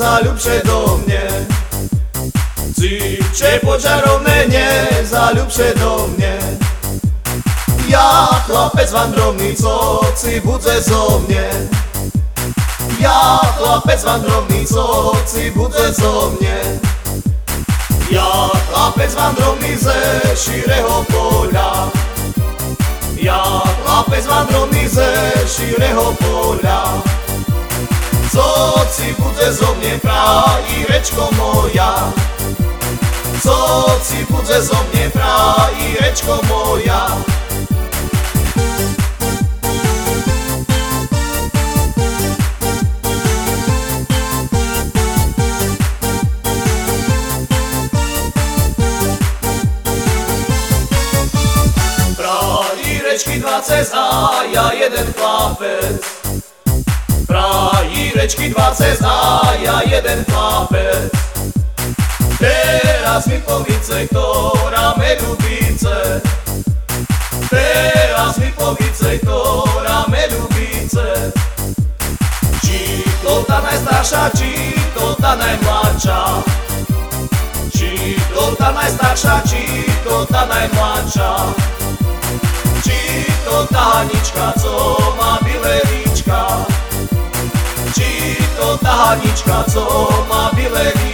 zalúbše do mne Cíče počarovné, nie, zalúbše do mne Ja, chlapec vandrovný, co si budze zo mne Ja, chlapec vandrovný, co si budze zo mne Ja, chlapec vandrovný ze šíreho poľa Ja, chlapec vandrovný budze zo mne, prají rečko moja. Co ci budzę zo mnie rečko moja. Rečki dwa cez a ja jeden chlapec rečki dwa cez a ja jeden chlapec Teraz mi powiedzcie, która me lubice Teraz mi powiedzcie, która me lubice Ci to ta najstarsza, ci to ta najmladsza Ci to ta najstarsza, ci to ta najmladsza Ci to ta Haniczka, co ma Haniczka, co bile liczka